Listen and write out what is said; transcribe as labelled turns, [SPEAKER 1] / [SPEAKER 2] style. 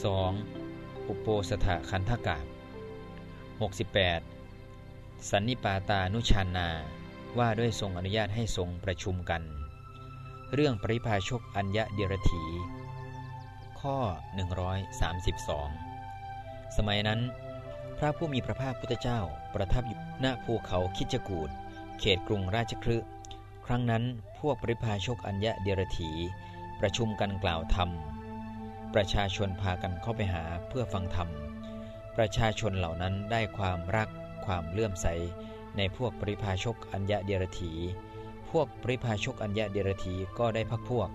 [SPEAKER 1] 2. อุปโปสถคันธกาบ68 สันนิปาตานุชานา ว่าด้วยทรงอนุญาตให้ทรงประชุมกัน เรื่องปริพาชกอัญญะเดรถี ข้อ 132 สมัยนั้น พระผู้มีพระภาคพุทธเจ้าประทับอยู่ณภูเขาคิจกูดเขตกรุงราชคฤห์ครั้งนั้นพวกปริพาชกอัญญะเดรถี ประชุมกันกล่าวธรรม ประชาชนพากันเข้าไปหาเพื่อฟังธรรม ประชาชนเหล่านั้นได้ความรักความเลื่อมใส ในพวกปริพาชกอัญญะเดียรถี พวกปริพาชกอัญญะเดียรถีก็ได้พักพวก